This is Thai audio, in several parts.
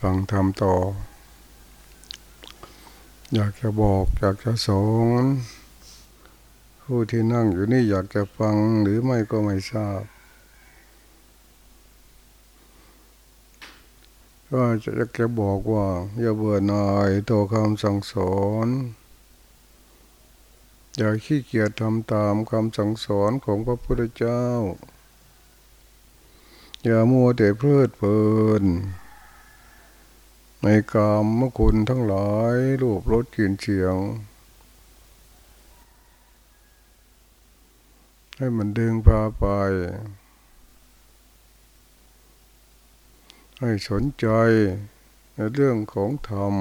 ฟังธรรมต่อ อยากจะบอก อยากจะสอนผู้ที่นั่งอยู่นี่อยากจะฟังหรือไม่ก็ไม่ทราบก็จะจะบอกว่า อย่าเบื่อหน่ายตัวคำสั่งสอนอย่าขี้เกียจทำตามคำสั่งสอนของพระพุทธเจ้า อย่ามัวแต่เพลิดเพลิน ในกามมคุณทั้งหลายรูปรสกลิ่นเสียง ให้มันดึงพาไป ให้สนใจในเรื่องของธรรม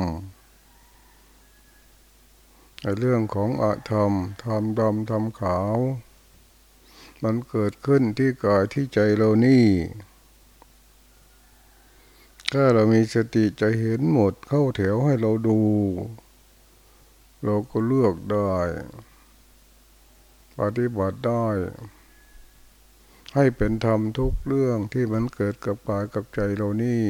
ในเรื่องของอธรรมธรรมดำธรรมขาว มันเกิดขึ้นที่กายที่ใจเรานี่ ถ้าเรามีสติจะเห็นหมดเข้าแถวให้เราดู เราก็เลือกได้ ปฏิบัติได้ ให้เป็นธรรมทุกเรื่องที่มันเกิดกับกายกับใจเรานี่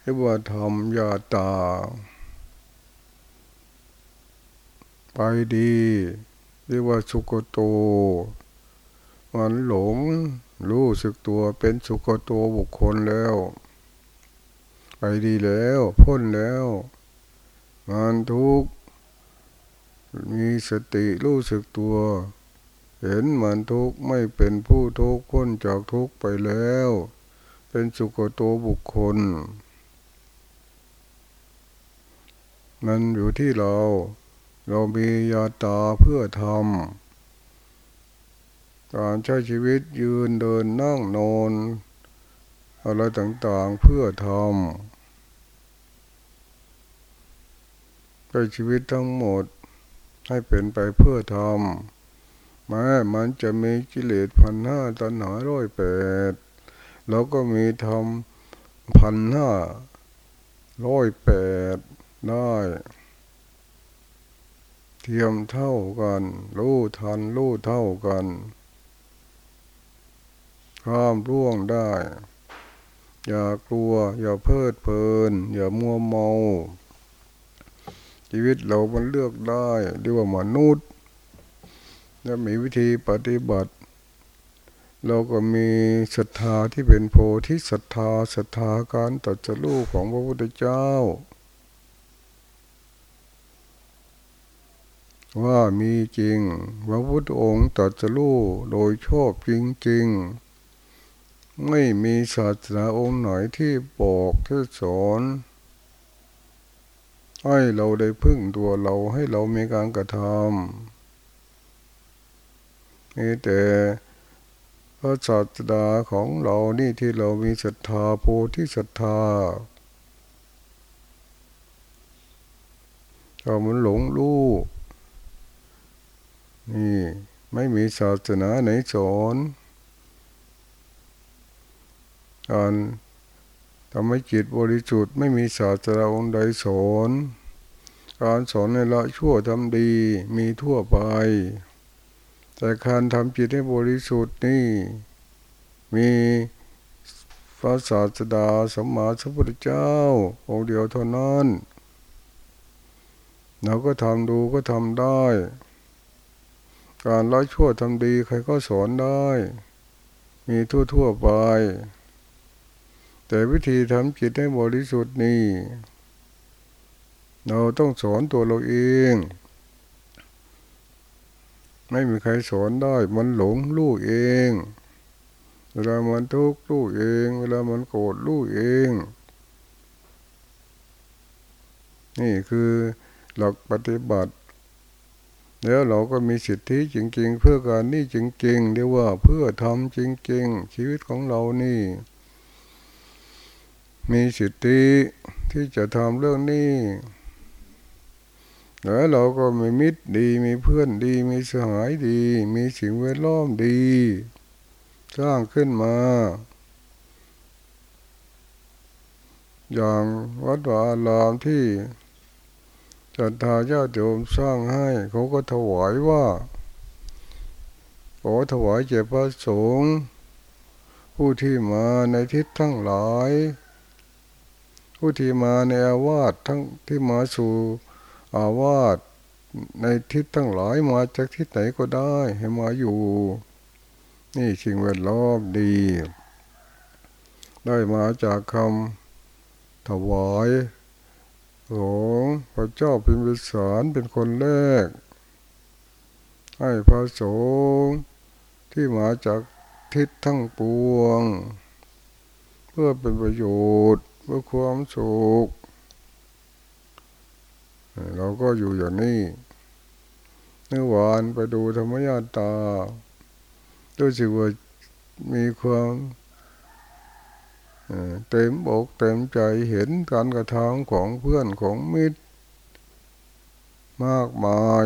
เรียกว่าธรรมยาตา ไปดี เรียกว่าสุกโต มันหลง รู้สึกตัวเป็นสุกโตบุคคลแล้ว ไปดีแล้ว พ้นแล้วมันทุกมีสติรู้สึกตัว เห็นมันทุกไม่เป็นผู้ทุกข์พ้นจากทุกข์ไปแล้ว เป็นสุกโตบุคคล มันอยู่ที่เรา เรามียาตาเพื่อทำ การใช้ชีวิตยืนเดินนั่งนอนอะไรต่างๆเพื่อทำใช้ชีวิตทั้งหมดให้เป็นไปเพื่อทำแม้มันจะมีกิเลสพันห้าตัณหาร้อยแปดเราก็มีทำพันห้าร้อยแปดได้ เทียมเท่ากัน รู้ทัน รู้เท่ากัน ข้ามร่วงได้ อย่ากลัว อย่าเพิดเพลิน อย่ามัวเมา ชีวิตเรามันเลือกได้เรียกว่ามนุษย์และมีวิธีปฏิบัติ เราก็มีศรัทธาที่เป็นโพธิศรัทธาศรัทธาการตัดสู้ของพระพุทธเจ้า ว่ามีจริง พระพุทธองค์ตรัสรู้โดยชอบจริงๆ ไม่มีศาสนาองค์ไหนที่บอกที่สอนให้เราได้พึ่งตัวเราให้เรามีการกระทำนี่แต่พระศาสดาของเรานี่ที่เรามีศรัทธาโพธิศรัทธาเรามันหลงรู้นี่ไม่มีศาสนาไหนสอน การทำให้จิตบริสุทธิ์ไม่มีศาสนาองค์ใดสอนการสอนในละชั่วทำดีมีทั่วไป แต่การทำจิตให้บริสุทธิ์นี่ มีพระศาสดาสมมาสัพพุทธเจ้า องค์เดียวเท่านั้นเราก็ทำดูก็ทำได้ การละชั่วทำดีใครก็สอนได้ มีทั่วๆไป แต่วิธีทำจิตให้บริสุทธิ์นี่ เราต้องสอนตัวเราเองไม่มีใครสอนได้ มันหลงรู้เอง เวลามันทุกข์รู้เอง เวลามันโกรธรู้เอง นี่คือหลักปฏิบัติ แล้วเราก็มีสิทธิจริง ๆ เพื่อการนี่จริง ๆ เรียกว่าเพื่อทำจริง ๆ ชีวิตของเรานี่ มีสิทธิที่จะทำเรื่องนี้แล้วเราก็มีมิตรดี มีเพื่อนดี มีสหายดี มีสิ่งแวดล้อมดี สร้างขึ้นมา อย่างวัดวาอามที่ศรัทาญาติโยมสร้างให้ เขาก็ถวายว่าขอถวายเจ้าพระสงฆ์ผู้ที่มาในทิศทั้งหลาย ผู้ที่มาในอาวาสทั้งที่มาสู่อาวาสในทิศทั้งหลายมาจากทิศไหนก็ได้ ให้มาอยู่ นี่สิ่งแวดล้อมดี ได้มาจากคำถวายของพระเจ้าพิมพิสารเป็นคนแรก ให้พระสงฆ์ที่มาจากทิศทั้งปวง เพื่อเป็นประโยชน์ เพื่อความสุขเราก็อยู่อย่างนี้เมื่อวานไปดูธรรมญาตาด้วยสิว่ามีความเต็มอกเต็มใจเห็นการกระทำของเพื่อนของมิตร มากมาย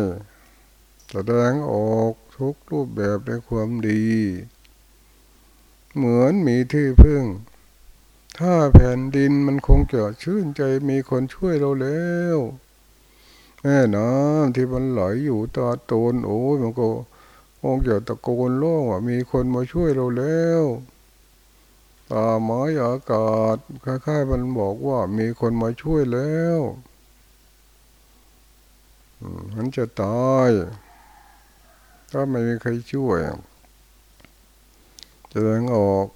แสดงออกทุกรูปแบบในความดี เหมือนมีที่พึ่ง ถ้าแผ่นดินมันคงจะชื่นใจมีคนช่วยเราแล้วแม่น้ำที่มันไหลอยู่ตาโตนโอ้ยมันก็คงจะตะโกนร้องว่ามีคนมาช่วยเราแล้วป่าไม้อากาศคล้ายๆมันบอกว่ามีคนมาช่วยแล้วมันจะตายถ้าไม่มีใครช่วยจะแสดงออก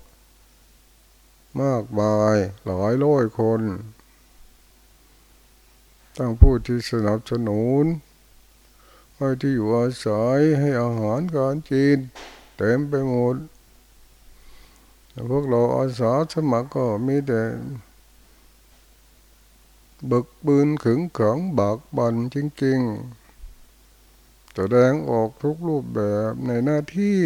มากมายหลายร้อยคนตั้งผู้ที่สนับสนุนให้ที่อยู่อาศัยให้อาหารการกินเต็มไปหมดพวกเราอาสาสมัครก็มีแต่บึกบืนขึงขังบากบันจริงๆแสดงออกทุกรูปแบบในหน้าที่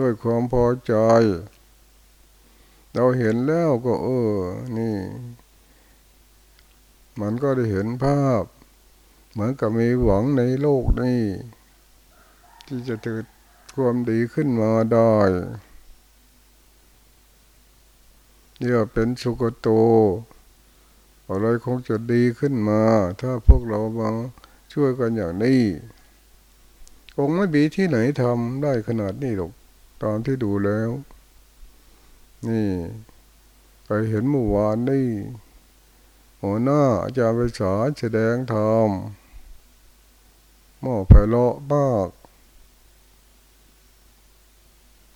ด้วยความพอใจ เราเห็นแล้วก็เออ นี่ มันก็ได้เห็นภาพ เหมือนกับมีหวังในโลกนี้ ที่จะถือความดีขึ้นมาได้เรียเป็นสุกโต อะไรคงจะดีขึ้นมา ถ้าพวกเราบางช่วยกันอย่างนี้ คงไม่มีที่ไหนทำได้ขนาดนี้หรอก ตามที่ดูแล้ว นี่ไปเห็นเมื่อวานนี่หัวหน้าอาจารย์ไปสอนแสดงธรรมหม้อไฟเลาะบ้าก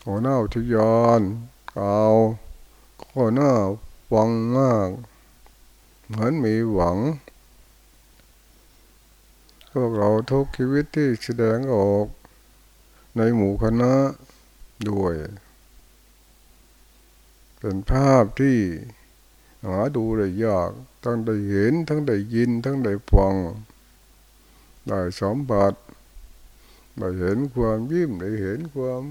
หัวหน้าทุยานเอาหัวหน้าวังมาก เหมือนมีหวังพวกเราทุกชีวิตที่แสดงออก ในหมู่คณะ ด้วย เป็นภาพที่หาดูได้ยาก ทั้งได้เห็น ทั้งได้ยิน ทั้งได้ฟัง ได้สมบัติได้เห็นความยิ้มได้เห็นความ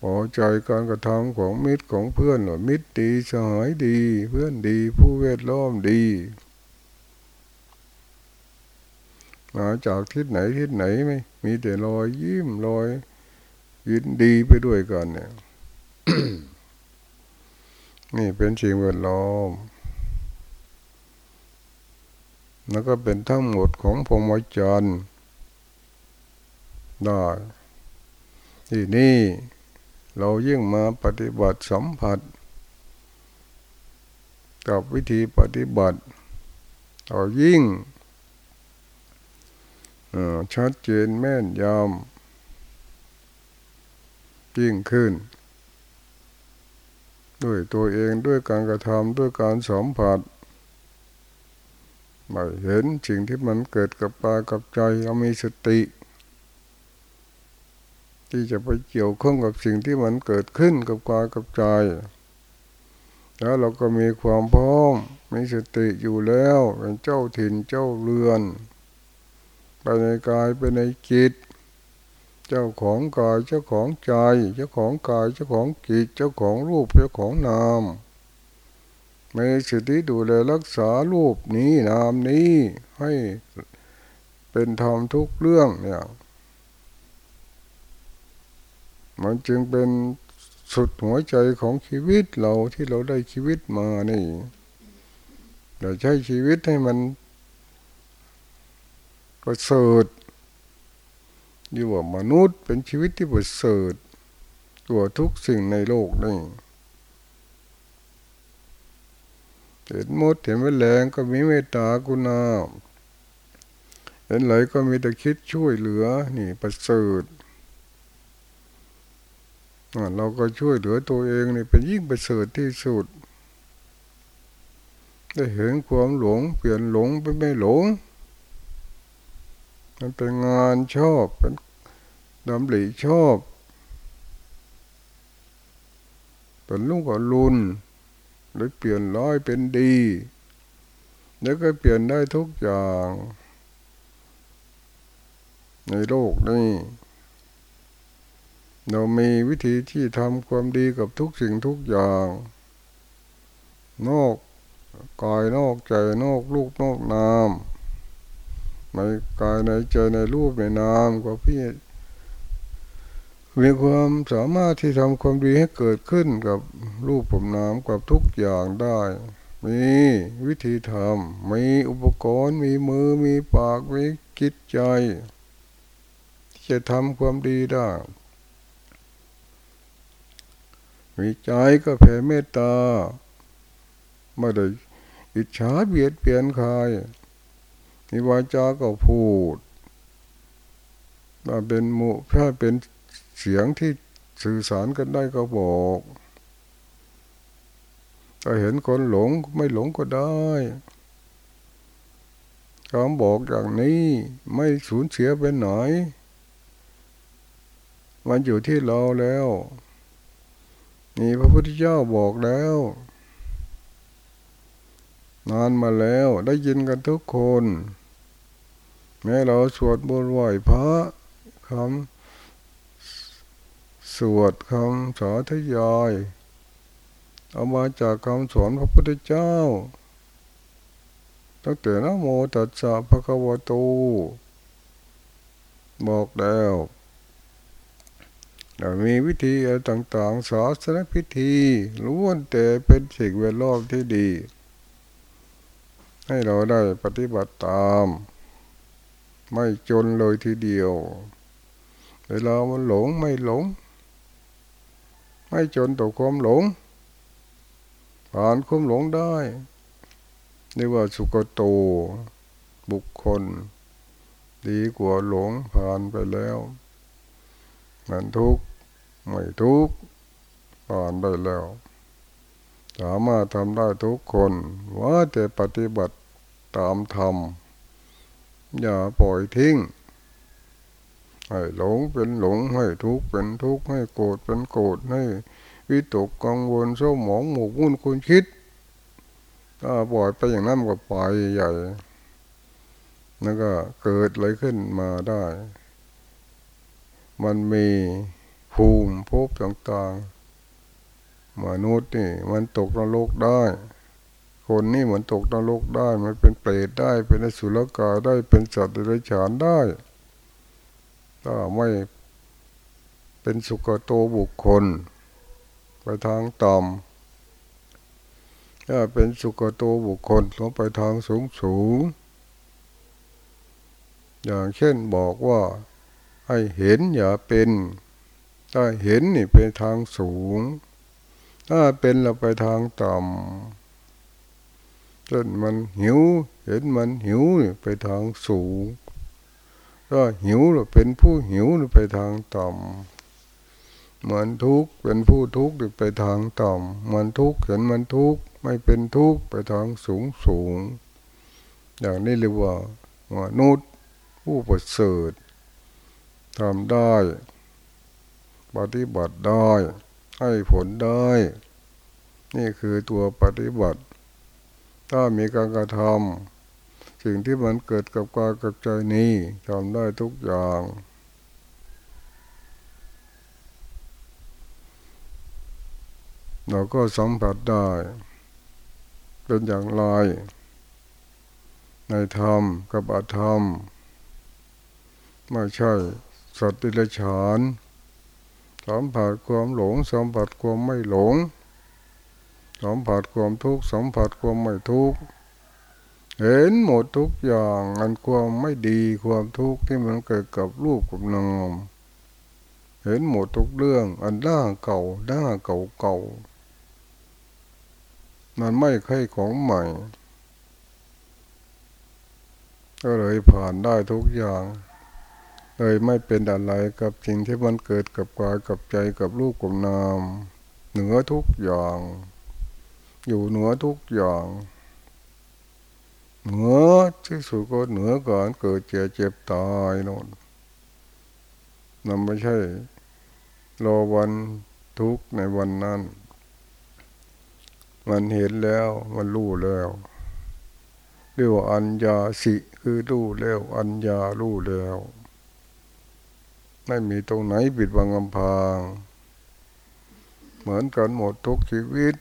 พอใจการกระทำของมิตรของเพื่อนหรือมิตรดีสหายดี เพื่อนดี ผู้เวทล้อมดีมาจากทิศไหนทิศไหนไม่ มีแต่รอยยิ้มรอยยินดีไปด้วยกันเนี่ยนี่เป็นสิ่งแวดล้อมแล้วก็เป็นทั้งหมดของพรหมจรรย์ได้ที่นี่เรายิ่งมาปฏิบัติสัมผัส กับวิธีปฏิบัติเรายิ่ง ชัดเจนแม่นยำยิ่งขึ้น ด้วยตัวเองด้วยการกระทำด้วยการสัมผัสไม่เห็นสิ่งที่มันเกิดกับปากับใจเรามีสติ ที่จะไปเกี่ยวข้องกับสิ่งที่มันเกิดขึ้นกับกายกับใจ แล้วเราก็มีความพร้อมมีสติอยู่แล้วเป็นเจ้าถิ่นเจ้าเรือน ไปในกายไปในจิต เจ้าของกายเจ้าของใจเจ้าของกายเจ้าของจิต เจ้าของรูปเจ้าของนามมีสติดูแลรักษารูปนี้นามนี้ให้เป็นธรรมทุกเรื่องเนี่ยมันจึงเป็นสุดหัวใจของชีวิตเราที่เราได้ชีวิตมานี่เราใช้ชีวิตให้มัน ประเสริฐอยู่ว่ามนุษย์เป็นชีวิตที่ประเสริฐตัวทุกสิ่งในโลกนี่เห็นมดเห็นแมลงก็มีเมตตากุณาเห็นไหลก็มีแต่คิดช่วยเหลือ นี่ประเสริฐเราก็ช่วยเหลือตัวเองนี่เป็นยิ่งประเสริฐที่สุด ได้เห็นความหลง เปลี่ยนหลงเป็นไม่หลง มันเป็นงานชอบเป็นดำหลีชอบ เป็นลูกกับลุนเลยเปลี่ยนร้อยเป็นดี แล้วก็เปลี่ยนได้ทุกอย่าง ในโลกนี้ เรามีวิธีที่ทำความดีกับทุกสิ่งทุกอย่าง นอกกายนอกใจนอกลูกนอกนาม ในกายในใจในรูปในนามก็พี่มีความสามารถที่ทำความดีให้เกิดขึ้นกับรูปผมน้ำกับทุกอย่างได้ มีวิธีทำมีอุปกรณ์ มีมือมีปากมีคิดใจ ที่จะทำความดีได้มีใจก็แผ่เมตตาไม่ได้อิจฉาเบียดเบียนใคร มีวาจาก็พูดถ้าเป็นมุถ้าเป็นเสียงที่สื่อสารกันได้ก็บอกถ้าเห็นคนหลงไม่หลงก็ได้คำบอกอย่างนี้ไม่สูญเสียไปไหน มันอยู่ที่เราแล้ว นี่พระพุทธเจ้าบอกแล้ว นานมาแล้วได้ยินกันทุกคน แม้เราสวดบนไหวพระคำสวดคำสาธยาย เอามาจากคำสอนพระพุทธเจ้า ตั้งแต่นโมตัสสะภะคะวะโต บอกแล้วมีวิธีอะไรต่างๆศาสนพิธีล้วนแต่เป็นสิ่งแวดล้อมที่ดี ให้เราได้ปฏิบัติตาม ไม่จนเลยทีเดียว เวลามันหลงไม่หลง ไม่จนต่อความหลง ผ่านความหลงได้นี่ว่าสุกโต บุคคล ดีกว่าหลงผ่านไปแล้วมันทุกข์ไม่ทุกข์ผ่านไปแล้ว สามารถทำได้ทุกคนว่าแต่ปฏิบัติตามธรรม อย่าปล่อยทิ้งให้หลงเป็นหลงให้ทุกข์เป็นทุกข์ให้โกรธเป็นโกรธให้วิตกกังวลเศร้าหมองหมกมุ่นคุณคิดถ้าปล่อยไปอย่างนั้นก็ไปใหญ่แล้วก็เกิดอะไรขึ้นมาได้ มันมีภูมิภพต่างๆมนุษย์นี่มันตกนรกได้ คนนี่เหมือนตกนรกได้ มันเป็นเปรตได้ เป็นอสุรกายได้ เป็นสัตว์เดรัจฉานได้ถ้าไม่เป็นสุกโตบุคคล ไปทางต่ำถ้าเป็นสุกโตบุคคลลงไปทางสูงสูง อย่างเช่นบอกว่าให้เห็นอย่าเป็น ถ้าเห็นนี่ไปทางสูง ถ้าเป็นเราไปทางต่ำ เช่นมันหิว เห็นมันหิวนี่ไปทางสูงก็หิวหรือเป็นผู้หิวหรือไปทางต่ำเหมือนทุกข์เป็นผู้ทุกข์หรือไปทางต่ำมันทุกข์เห็นมันทุกข์ไม่เป็นทุกข์ไปทางสูงสูง อย่างนี้เรียกว่ามนุษย์ผู้ประเสริฐทำได้ปฏิบัติได้ ให้ผลได้ นี่คือตัวปฏิบัติ ถ้ามีการกระทำสิ่งที่มันเกิดกับกายกับใจนี้ทำได้ทุกอย่าง เราก็สัมผัสได้ เป็นอย่างไร ในธรรมกับอธรรม ไม่ใช่สัตว์ดิลฉานสัมผัสความหลงสัมผัสความไม่หลง สัมผัสความทุกข์สัมผัสความไม่ทุกข์เห็นหมดทุกอย่างอันความไม่ดีความทุกข์ที่มันเกิดกับรูปกับนามเห็นหมดทุกเรื่อง อันด้าเก่าด้าเก่าเก่ามันไม่ใช่ของใหม่ ก็เลยผ่านได้ทุกอย่าง เลยไม่เป็นอะไรกับสิ่งที่มันเกิดกับกายกับใจกับรูปกับนาม เหนือทุกอย่าง อยู่เหนือทุกอย่างเหนือที่สุดก็เหนือก่อนเกิดเจ็บเจ็บตายนนนั่นไม่ใช่รอวันทุกในวันนั้น มันเห็นแล้วมันรู้แล้วเรียกว่าอัญญาสิคือรู้แล้ว อัญญารู้แล้วไม่มีตรงไหนปิดบังกำพาง เหมือนกันหมดทุกชีวิต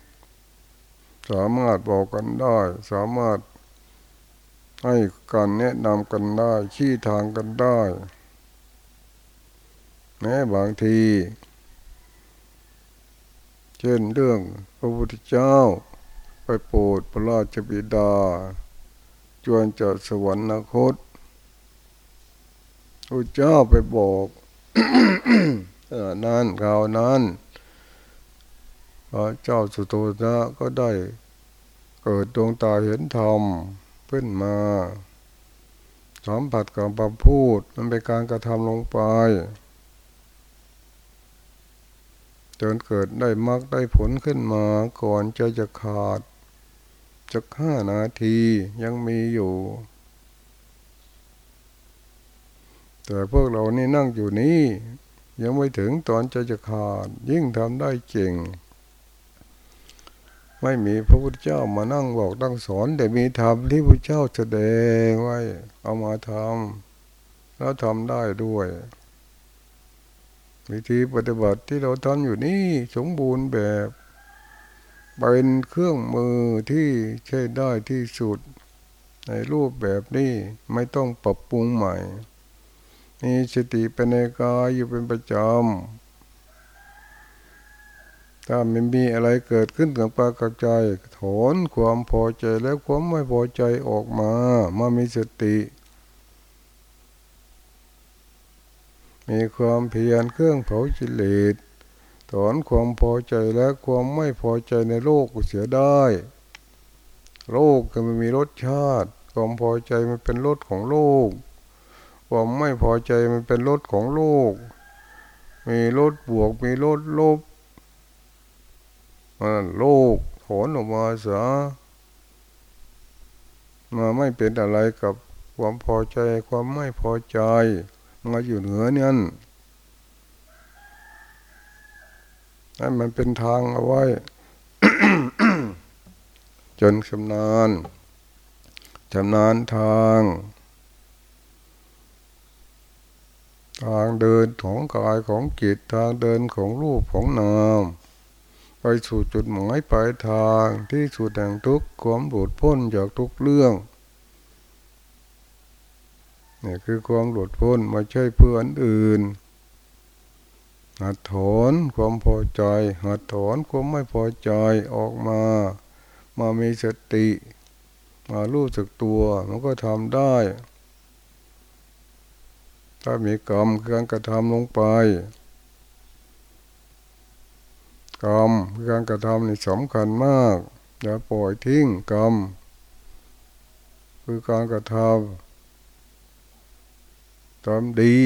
สามารถบอกกันได้ สามารถให้การแนะนำกันได้ ชี้ทางกันได้แม้บางที เช่นเรื่องพระพุทธเจ้า ไปโปรดพระราชบิดา จวนจะสวรรคตพระเจ้าไปบอกนั่นข่าวนั้น พระเจ้าสุโธนะก็ได้เกิดดวงตาเห็นธรรมขึ้นมาสัมผัสกับคำพูดมันเป็นการกระทำลงไป จนเกิดได้มรรคได้ผลขึ้นมาก่อนจะจะขาดจะห้านาทียังมีอยู่ แต่พวกเรานี่นั่งอยู่นี่ยังไม่ถึงตอนจะจะขาดยิ่งทำได้เก่ง ไม่มีพระพุทธเจ้ามานั่งบอกตั้งสอน แต่มีธรรมที่พระเจ้าแสดงไว้ เอามาทำแล้วทำได้ด้วย วิธีปฏิบัติที่เราทำอยู่นี่สมบูรณ์แบบเป็นเครื่องมือที่ใช้ได้ที่สุด ในรูปแบบนี้ไม่ต้องปรับปรุงใหม่ มีสติเป็นในกายอยู่เป็นประจำ ถ้ามันมีอะไรเกิดขึ้นกับปากกับใจถอนความพอใจแล้วความไม่พอใจออกมามามีสติ มีความเพียรเครื่องเผาจิเลสถอนความพอใจและความไม่พอใจในโลกเสียได้ โลกก็มันมีรสชาติ ความพอใจมันเป็นรสของโลก ความไม่พอใจมันเป็นรสของโลก มีรสบวกมีรสลบ มันโลกถอนออกมาเสียมาไม่เป็นอะไรกับความพอใจความไม่พอใจมาอยู่เหนือเนี่ยให้มันเป็นทางเอาไว้ จนชำนาญชำนาญทาง ทางเดินของกายของจิตทางเดินของรูปของนาม ไปสู่จุดหมายปลายทางที่สุดแห่งทุกความหลุดพ้นจากทุกเรื่องนี่คือความหลุดพ้นไม่ใช่เพื่อนอื่น หัดถอนความพอใจ หัดถอนความไม่พอใจออกมา มามีสติ มารู้สึกตัวมันก็ทำได้ ถ้ามีกรรมการกระทำลงไป กรรมการกระทำนี่สำคัญมากอย่าปล่อยทิ้งกรรมคือการกระทำทำดี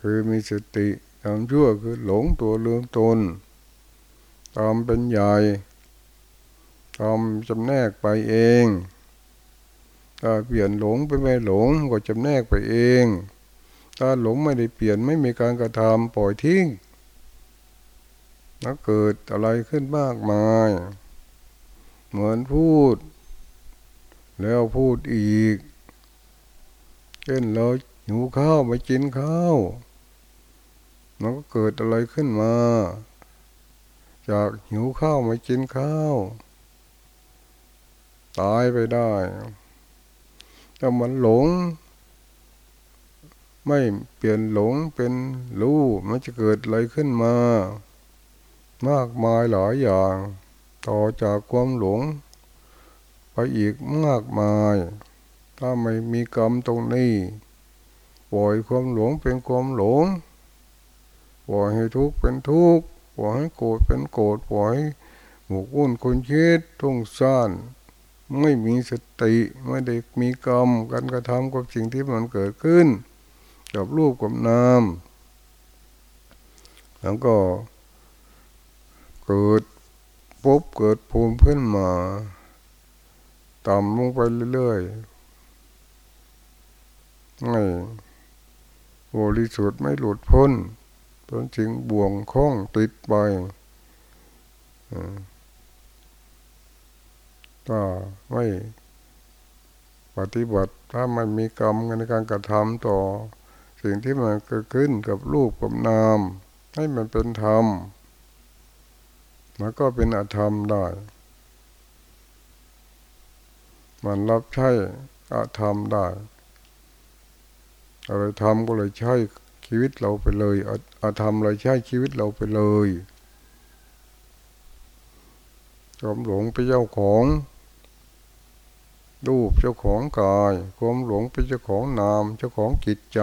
คือมีสติทำชั่วคือหลงตัวลืมตนทำเป็นใหญ่ทำจำแนกไปเองถ้าเปลี่ยนหลงไปไม่หลงก็จำแนกไปเอง ถ้าหลงไม่ได้เปลี่ยนไม่มีการกระทำปล่อยทิ้ง แล้วเกิดอะไรขึ้นมากมาย เหมือนพูด แล้วพูดอีกเช่นเราหิวข้าวไม่กินข้าวมันก็เกิดอะไรขึ้นมา จากหิวข้าวไม่กินข้าว ตายไปได้ถ้ามันหลง ไม่เปลี่ยนหลงเป็นรู้มันจะเกิดอะไรขึ้นมา มากมายหลายอย่าง ต่อจากความหลง ไปอีกมากมาย ถ้าไม่มีกรรมตรงนี้ ปล่อยความหลงเป็นความหลง ปล่อยให้ทุกข์เป็นทุกข์ ปล่อยให้โกรธเป็นโกรธ ปล่อยหมกวุ่นคนคิดทุ่งซ่านไม่มีสติไม่ได้มีกรรมการกระทำกับสิ่งที่มันเกิดขึ้น กับรูปกับนามแล้วก็ กิดปุ๊บเกิดภูมิขึ้นมาต่ำลงไปเรื่อยๆไม่บริสุทธิ์ไม่หลุดพ้นจนจึงบ่วงคล้องติดไปถ้าไม่ปฏิบัติถ้ามันมีกรรมในการกระทำต่อ สิ่งที่มันเกิดขึ้นกับรูปกับนาม ให้มันเป็นธรรม มันก็เป็นอธรรมได้ มันรับใช้อธรรมได้อะไรทำก็เลยใช้ชีวิตเราไปเลยอธรรมเลยใช้ชีวิตเราไปเลยความหลงไปเจ้าของรูปเจ้าของกายความหลงเป็นเจ้าของนามเจ้าของจิตใจ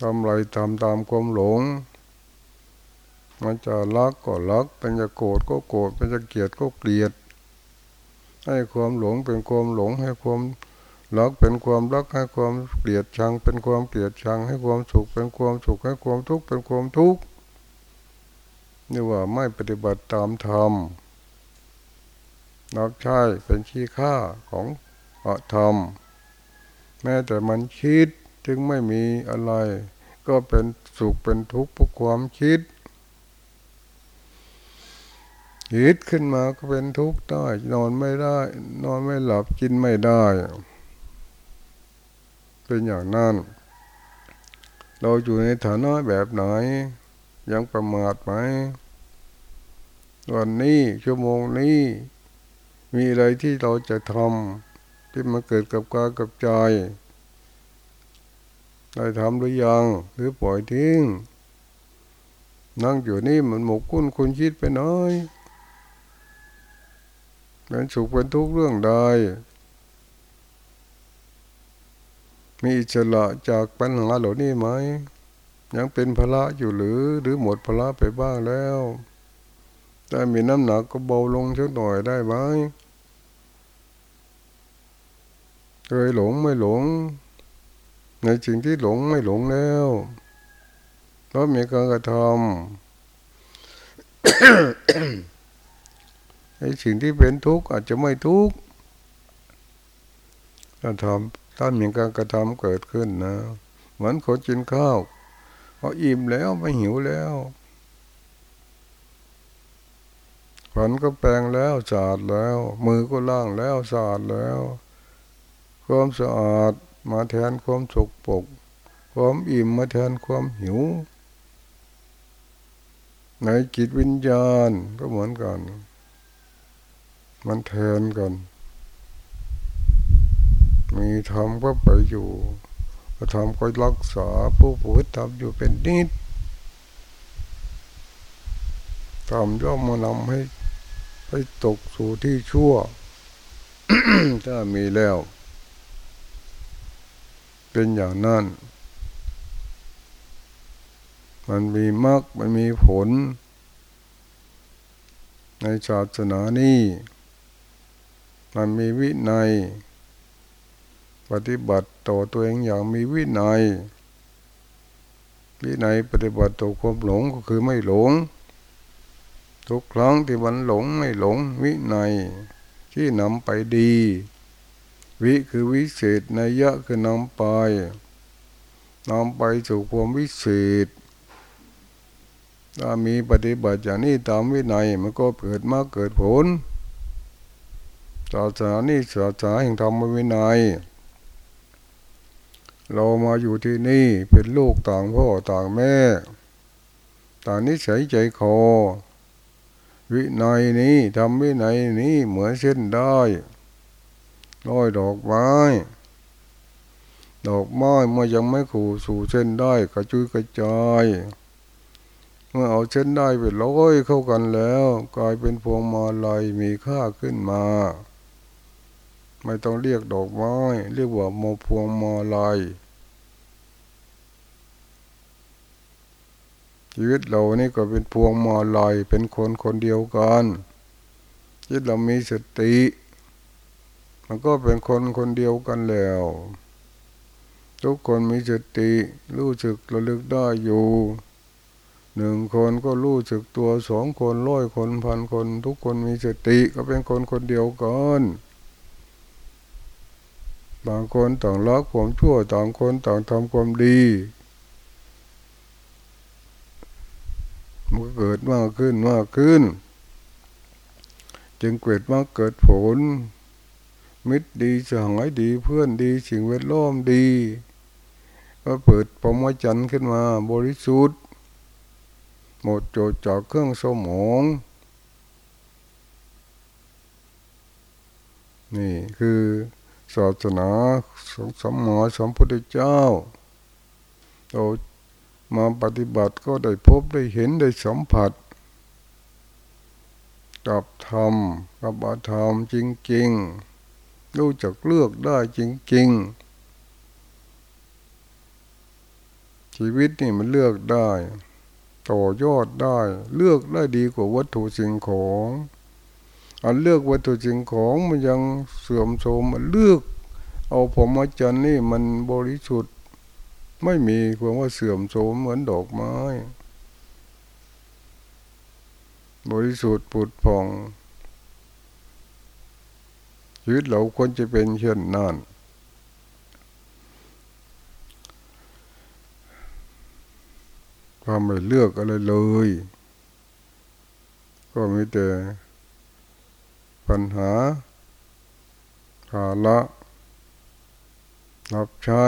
ทำไรทำตามความหลง มันจะรักก็รักเป็นจะโกรธก็โกรธเป็นจะเกลียดก็เกลียด ให้ความหลงเป็นความหลงให้ความรักเป็นความรักให้ความเกลียดชัง เป็นความเกลียดชัง ให้ความสุขเป็นความสุขให้ความทุกข์เป็นความทุกข์นี่ว่าไม่ปฏิบัติตามธรรมรับใช้เป็นขี้ค่าของอธรรม แม้แต่มันคิดจึงไม่มีอะไร ก็เป็นสุขเป็นทุกข์เพราะความคิด คิดขึ้นมาก็เป็นทุกข์ได้ นอนไม่ได้ นอนไม่หลับกินไม่ได้ เป็นอย่างนั้นเราอยู่ในฐานะแบบไหน ยังประมาทไหมวันนี้ชั่วโมงนี้ มีอะไรที่เราจะทำที่มาเกิดกับกายกับใจได้ทำหรือยัง หรือปล่อยทิ้ง นั่งอยู่นี่มันหมกคุ้นคุณคิดไปน้อย เป็นสุขเป็นทุกข์เรื่องใดมีอิสระจากปัญหาเหล่านี้ไหม ยังเป็นภาระอยู่หรือ หรือหมดภาระไปบ้างแล้วถ้ามีน้ำหนักก็เบาลงสักหน่อยได้ไหมเคยหลงไม่หลง ในสิ่งที่หลงไม่หลงแล้วเพราะมีการกระทำ ในสิ่งที่เป็นทุกข์อาจจะไม่ทุกข์ถ้าทำถ้ามีการกระทำเกิดขึ้นนะ เหมือนคนกินข้าวพออิ่มแล้วไม่หิวแล้วฝันก็แปลงแล้วสะอาดแล้ว มือก็ล่างแล้วสะอาดแล้ว ความสะอาดมาแทนความสกปรกความอิ่มมาแทนความหิว ในจิตวิญญาณก็เหมือนกัน มันแทนกัน มีธรรมก็ไปอยู่ธรรมก็รักษาผู้ผู้ทำอยู่เป็นนิดธรรมย่อมมานำให้ไปตกสู่ที่ชั่ว ถ้ามีแล้ว เป็นอย่างนั้น มันมีมรรคมันมีผล ในศาสนานี้ มันมีวินัย ปฏิบัติต่อตัวเองอย่างมีวินัย วินัยปฏิบัติต่อความหลงก็คือไม่หลง ทุกครั้งที่มันหลงไม่หลง วินัยที่นำไปดี วิคือวิเศษนยะคือนำไปนำไปสู่ความวิเศษถ้ามีปฏิบัติอย่างนี้ตามวินัยมันก็เกิดมาเกิดผล ศาสนานี่ศาสนาแห่งธรรมวินัย เรามาอยู่ที่นี่เป็นลูกต่างพ่อต่างแม่ ต่างนิสัยใจคอวินัยนี้ทำวินัยนี้เหมือนเช่นได้ร้อยดอกไม้ ดอกไม้เมื่อยังไม่ขู่สู่เส้นได้กระจุยกระจายเมื่อเอาเส้นได้ไปร้อยเข้ากันแล้ว กลายเป็นพวงมาลัยมีค่าขึ้นมา ไม่ต้องเรียกดอกไม้ เรียกว่าโมพวงมาลายชีวิตเรานี่ก็เป็นพวงมาลายเป็นคนคนเดียวกันที่เรามีสติ มันก็เป็นคนคนเดียวกันแล้ว ทุกคนมีสติ รู้สึกระลึกได้อยู่หนึ่งคนก็รู้สึกตัวสองคนร้อยคนพันคน ทุกคนมีสติก็เป็นคนคนเดียวกัน บางคนต่างรักความชั่วต่างคนต่างทำความดีมันเกิดมากขึ้นมากขึ้น จึงเกิดมากเกิดผล มิตรดีสหายดีเพื่อนดีสิ่งแวดล้อมดี ก็เปิดปมจันขึ้นมาบริสุทธิ์ หมดโจทย์จากเครื่องสมองนี่คือ ศาสนาสมหมาสมพุทธเจ้าเรามาปฏิบัติก็ได้พบได้เห็นได้สัมผัส กับธรรมกับอาธรรมจริงๆ รู้จักเลือกได้จริงๆ ชีวิตนี่มันเลือกได้ ต่อยอดได้ เลือกได้ดีกว่าวัตถุสิ่งของ อันเลือกวัตถุสิ่งของมันยังเสื่อมโทรมมันเลือก เอาผมอาจารย์นี่มันบริสุทธิ์ ไม่มีความว่าเสื่อมโทรมเหมือนดอกไม้ บริสุทธิ์ปุดผ่องชีวิตเราควรจะเป็นเช่นนั้นความไม่เลือกอะไรเลย ก็มีแต่ ปัญหาภาระรับใช้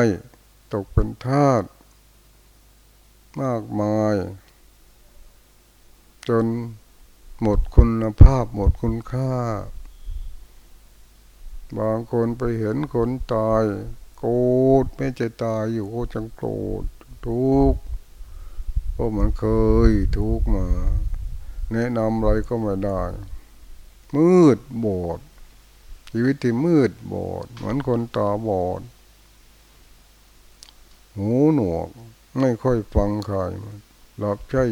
ตกเป็นทาสมากมาย จนหมดคุณภาพหมดคุณค่า บางคนไปเห็นคนตาย โกรธไม่จะตายอยู่ก็จังโกรธทุกข์เพราะมันเคยทุกข์มา แนะนำอะไรก็ไม่ได้ มืดโบดชีวิตที่มืดโบดเหมือนคนตาบอดหูหนวกไม่ค่อยฟังใครหลับใช้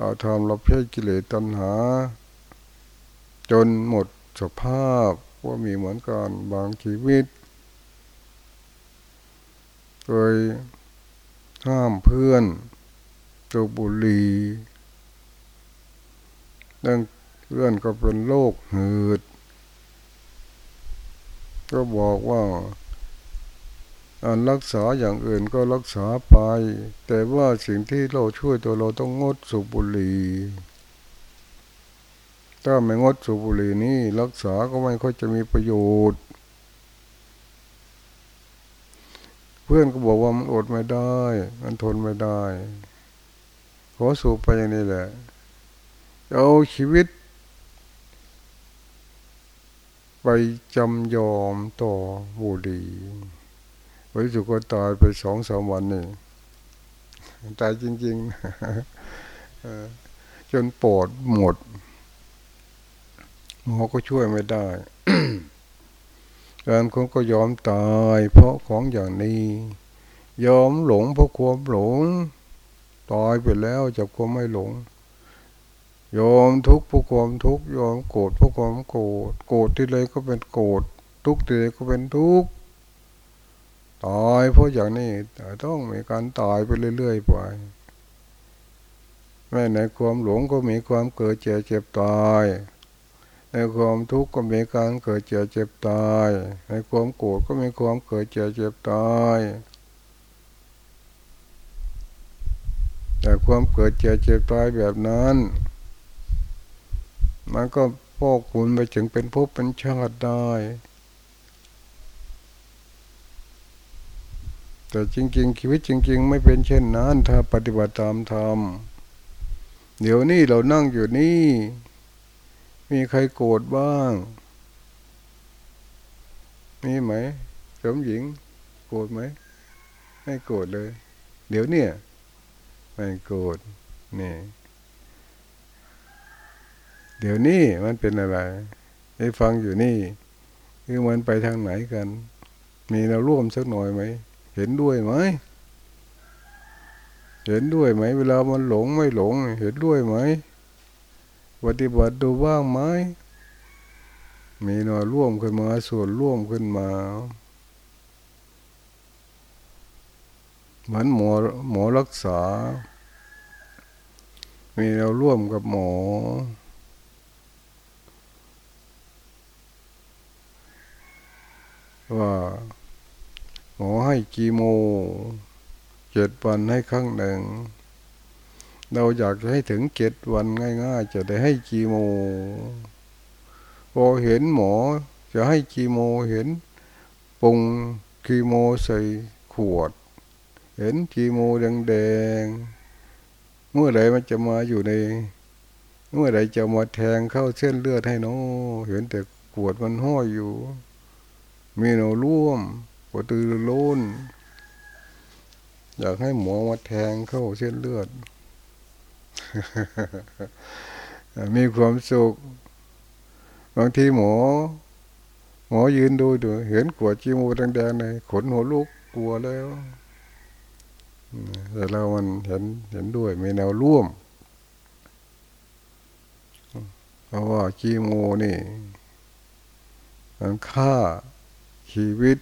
อาธรรมหลับใช้กิเลสตัณหา จนหมดสภาพว่ามีเหมือนกันบางชีวิตเคยห้ามเพื่อนตัวบุรีนั่น เพื่อนก็เป็นโรคหืด ก็บอกว่าอันรักษาอย่างอื่นก็รักษาไป แต่ว่าสิ่งที่เราช่วยตัวเราต้องงดสูบบุหรี่ถ้าไม่งดสูบบุหรี่นี่รักษาก็ไม่ค่อยจะมีประโยชน์ เพื่อนก็บอกว่ามันอดไม่ได้ มันทนไม่ได้ ขอสูบไปอย่างนี้แหละ เอาชีวิต ไปจำยอมต่อบุรี่บริสุก็ตายไปสองสามวันนี่ตายจริงๆจนปอดหมดหมอก็ช่วยไม่ได้การคนก็ยอมตายเพราะของอย่างนี้ ยอมหลงเพราะความหลง ตายไปแล้วจากความไม่หลง ยอมทุกข์เพราะความทุกข์ยอมโกรธเพราะความโกรธโกรธที่เลยก็เป็นโกรธทุกข์ที่เลยก็เป็นทุกข์ตายเพราะอย่างนี้ต้องมีการตายไปเรื่อยๆไปแม้ในความหลงก็มีความเกิดเจ็บเจ็บตายในความทุกข์ก็มีการเกิดเจ็บเจ็บตาย ในความโกรธก็มีความเกิดเจ็บเจ็บตาย แต่ความเกิดเจ็บเจ็บตายแบบนั้น มันก็พอกคุณไปถึงเป็นภพเป็นชาติได้ แต่จริง ๆ ชีวิตจริง ๆ ไม่เป็นเช่นนั้น ถ้าปฏิบัติตามธรรมเดี๋ยวนี้เรานั่งอยู่นี่ มีใครโกรธบ้าง มีไหมสมหญิง โกรธไหมไม่โกรธเลย เดี๋ยวเนี่ยไม่โกรธนี่ เดี๋ยวนี้มันเป็นอะไรให้ฟังอยู่นี่ คือมันไปทางไหนกัน มีเราร่วมสักหน่อยไหม เห็นด้วยไหม เห็นด้วยไหม เวลามันหลงไม่หลง เห็นด้วยไหมปฏิบัติดูบ้างไหม มีหน่อยร่วมขึ้นมา ส่วนร่วมขึ้นมาเหมือนหมอหมอรักษา มีเราร่วมกับหมอ ว่าหมอให้กีโมเจ็ดวันให้ครั้งหนึ่ง เราอยากจะให้ถึงเจ็ดวันง่าย ๆ จะได้ให้กีโมพอเห็นหมอจะให้กีโมเห็นปรุงกีโมใส่ขวด เห็นกีโมแดงๆเมื่อไรมันจะมาอยู่ใน เมื่อไรจะมาแทงเข้าเส้นเลือดให้น้อเห็นแต่ปวดมันห้อยอยู่ มีโนร่วมปวดตือล้นอยากให้หมอมาแทงเข้าเส้นเลือด มีความสุข บางทีหมอ หมอยืนดูดูเห็นขวดจีโมแดงๆในขนหัวลุกกลัวแล้วแต่เรามันเห็นเห็นด้วยมีแนวร่วม เพราะว่ากีโมนี่มันฆ่า ชีวิต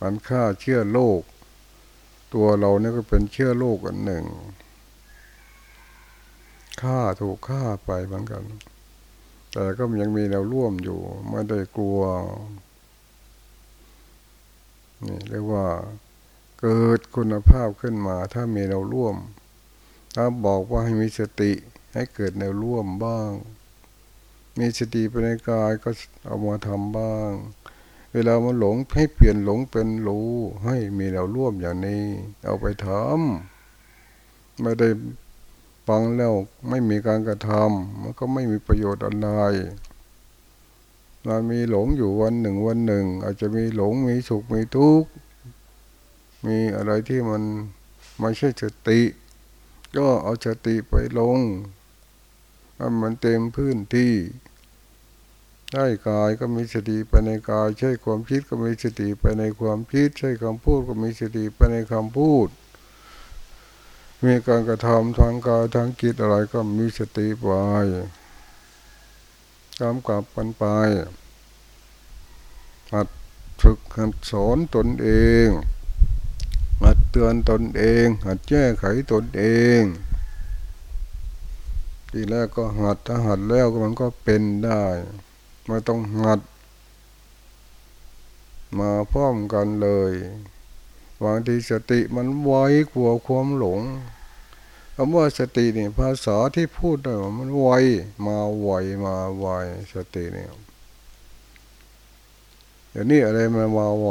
มันฆ่าเชื้อโรคตัวเราเนี่ยก็เป็นเชื้อโรคอันหนึ่งฆ่าถูกฆ่าไปเหมือนกัน แต่ก็ยังมีแนวร่วมอยู่ไม่ได้กลัวนี่เรียกว่าเกิดคุณภาพขึ้นมา ถ้ามีเราร่วม ถ้าบอกว่าให้มีสติให้เกิดแนวร่วมบ้าง มีสติไปในกายก็เอามาทำบ้าง เวลามันหลงให้เปลี่ยนหลงเป็นรู้ให้มีแนวร่วมอย่างนี้ เอาไปทำไม่ได้ฟังแล้วไม่มีการกระทำมันก็ไม่มีประโยชน์อะไรเรามีหลงอยู่วันหนึ่งวันหนึ่ง อาจจะมีหลงมีสุขมีทุกข์มีอะไรที่มันไม่ใช่สติ ก็เอาสติไปลงให้มันเต็มพื้นที่ ใช่กายก็มีสติไปในกาย ใช่ความคิดก็มีสติไปในความคิด ใช่คำพูดก็มีสติไปในคำพูด มีการกระทำทางกายทางจิตอะไรก็มีสติไปกำกับปันไปหัดฝึกหัดสอนตนเองหัดเตือนตนเอง หัดแก้ไขตนเอง ทีแรกก็หัดถ้าหัดแล้วมันก็เป็นได้ ไม่ต้องหัด มาพร้อมกันเลยบางทีสติมันไวกว่าความหลงคำว่าสตินี่ภาษาที่พูดได้มันไวมาไวมาไวสติเนี่ยเดี๋ยวนี้อะไรมามาไว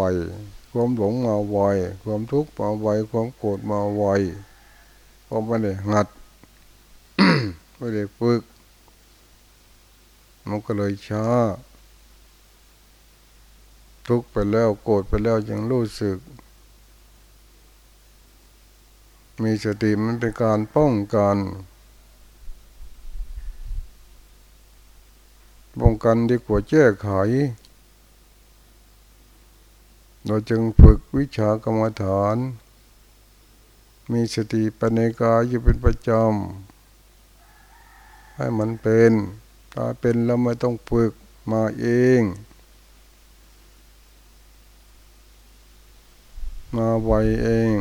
ความหลงมาไวความทุกข์มาไวความโกรธมาไวเพราะไม่ได้หัดไม่ได้ฝึก มันก็เลยช้า ทุกไปแล้วโกรธไปแล้วยังรู้สึก มีสติมันเป็นการป้องกันป้องกันดีกว่าแก้ไข เราจึงฝึกวิชากรรมฐาน มีสติปัญญกายอยู่เป็นประจำ ให้มันเป็น ถ้าเป็นแล้วไม่ต้องฝึกมาเอง มาไวเอง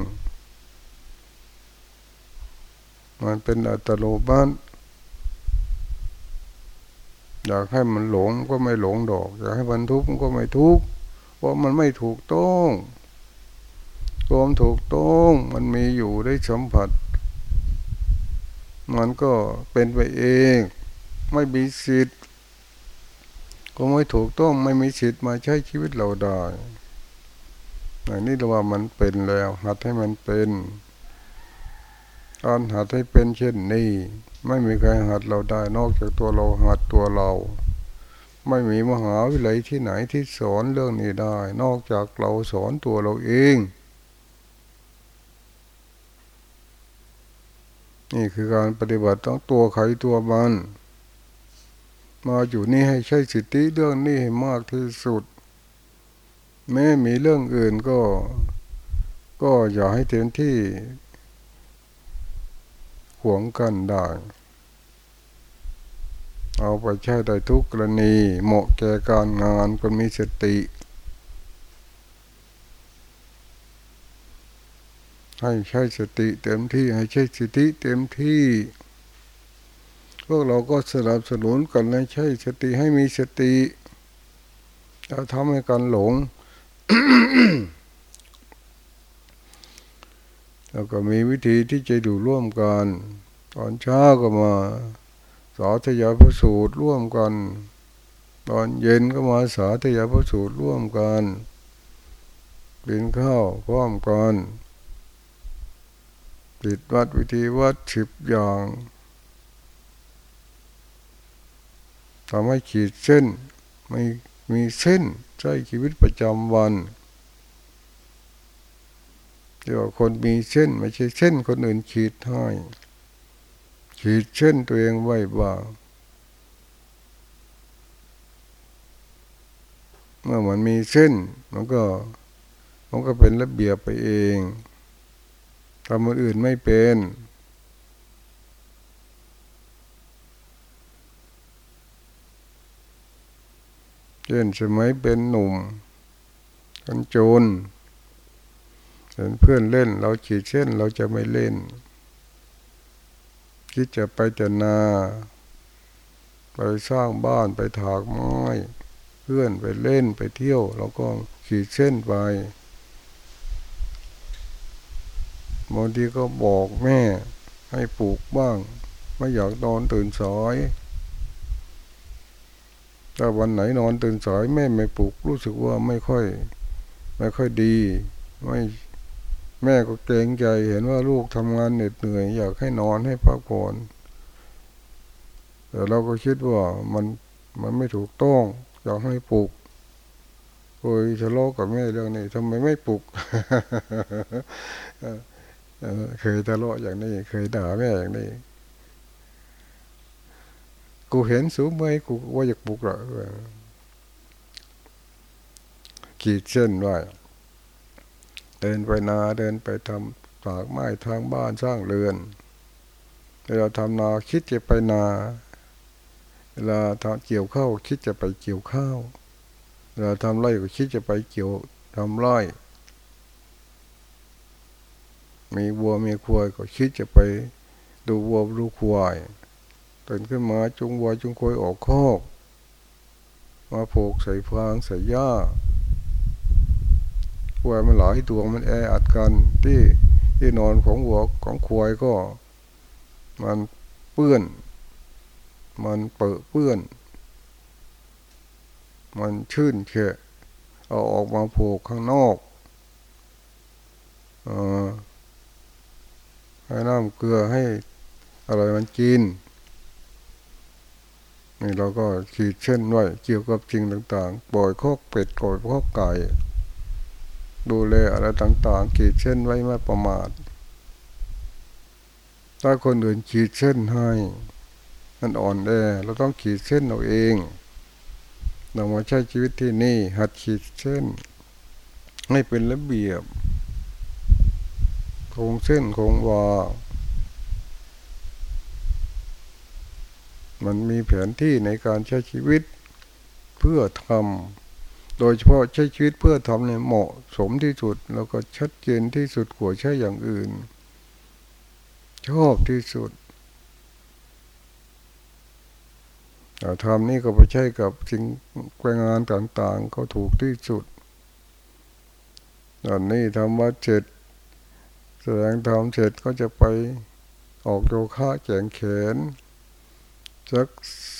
มันเป็นอัตโนมัติอยากให้มันหลงก็ไม่หลงดอก อยากให้มันทุกข์ก็ไม่ทุกข์เพราะมันไม่ถูกต้องความถูกต้องมันมีอยู่ได้สัมผัส มันก็เป็นไปเอง ไม่มีสิทธิ์ก็ไม่ถูกต้องไม่มีสิทธิ์มาใช้ชีวิตเราได้อันนี้เราว่ามันเป็นแล้ว หัดให้มันเป็นการหัดให้เป็นเช่นนี้ ไม่มีใครหัดเราได้นอกจากตัวเราหัดตัวเรา ไม่มีมหาวิทยาลัยที่ไหนที่สอนเรื่องนี้ได้ นอกจากเราสอนตัวเราเอง นี่คือการปฏิบัติต้องตัวใครตัวมัน มาอยู่นี่ให้ใช้สติเรื่องนี้ให้มากที่สุด แม้มีเรื่องอื่นก็ ก็อย่าให้เต็มที่หวงกันได้ เอาไปใช้ได้ทุกกรณี เหมาะแก่การงานคนมีสติ ให้ใช้สติเต็มที่ให้ใช้สติเต็มที่ พวกเราก็สนับสนุนกันให้ใช้สติให้มีสติเราทำให้กันหลง แล้วก็มีวิธีที่จะดูร่วมกัน ตอนเช้าก็มาสาธยายพระสูตรร่วมกัน ตอนเย็นก็มาสาธยายพระสูตรร่วมกันกินข้าวพร้อมกันติดวัดวิธีวัดสิบอย่าง ทำให้ขีดเส้นไม่มีเส้นใช้ชีวิตประจำวันเดี๋ยวคนมีเส้นไม่ใช่เส้นคนอื่นขีดให้ขีดเช่นตัวเองไว้บ้างเมื่อมันมีเส้น มันก็มันก็เป็นระเบียบไปเองทำคนอื่นไม่เป็น เช่นสมัยเป็นหนุ่มกันโจรเห็นเพื่อนเล่น เราขีดเส้นเราจะไม่เล่น คิดจะไปแต่นา ไปสร้างบ้านไปถากไม้เพื่อนไปเล่นไปเที่ยว เราก็ขีดเส้นไปบางทีก็บอกแม่ให้ปลูกบ้าง ไม่อยากนอนตื่นสาย ถ้าวันไหนนอนตื่นสายแม่ไม่ปลุกรู้สึกว่าไม่ค่อย ไม่ค่อยดี ไม่แม่ก็เกรงใจเห็นว่าลูกทำงานเหน็ดเหนื่อย อยากให้นอนให้พักผ่อนแต่เราก็คิดว่ามันมันไม่ถูกต้องอยากให้ปลุกเคยทะเลาะกับแม่เรื่องนี้ทำไมไม่ปลุกเคยทะเลาะอย่างนี้ เคยด่าแม่อย่างนี้ กูเห็นสูงไหมกูว่าอยากปลุกหรอขีดเส้นไว้เดินไปนาเดินไปทำตากไม้ทางบ้านสร้างเรือนเวลาทำนาคิดจะไปนา เวลาทำเกี่ยวข้าวคิดจะไปเกี่ยวข้าวเวลาทำไร่ก็คิดจะไปเกี่ยวทำไร่มีวัวมีควายก็คิดจะไปดูวัวดูควาย ตื่นขึ้นมาจุงวัวจุงควายออกคอก มาผูกใส่ฟางใส่หญ้าควายมันหลายตัวมันแออัดกันที่ที่นอนของหัวของควายก็ มันเปื้อน มันเปื้อเปื้อน มันชื่นเฉะเอาออกมาผูกข้างนอกอให้น้ำเกลือให้อะไรมันกิน นี่เราก็ขีดเช่นไว้เกี่ยวกับจริงต่างๆปล่อยคอกเป็ดปล่อยคอกไก่ดูแลอะไรต่างๆ ขีดเส้นไว้ไม่ประมาท ถ้าคนอื่นขีดเส้นให้มันอ่อนแอเราต้องขีดเส้นเราเอง เรามาใช้ชีวิตที่นี่ หัดขีดเส้นให้เป็นระเบียบ คงเส้นคงวา มันมีแผนที่ในการใช้ชีวิตเพื่อทำโดยเฉพาะใช้ชีวิตเพื่อทำในเหมาะสมที่สุด แล้วก็ชัดเจนที่สุดกว่าใช้อย่างอื่น ชอบที่สุดแต่ทำนี่ก็ไปใช้กับสิ่งแรงงานต่างๆ ก็ถูกที่สุดตอนนี้ทำวัดเสร็จแสดงธรรมเสร็จก็จะไปออกโยคะแจงแขน สัก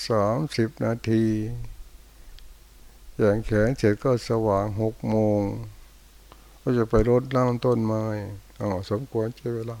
สามสิบนาทีแยงแขนเสร็จก็สว่างหกโมง ก็จะไปรดน้ำต้นไม้อ๋อสมควรใช้เวลา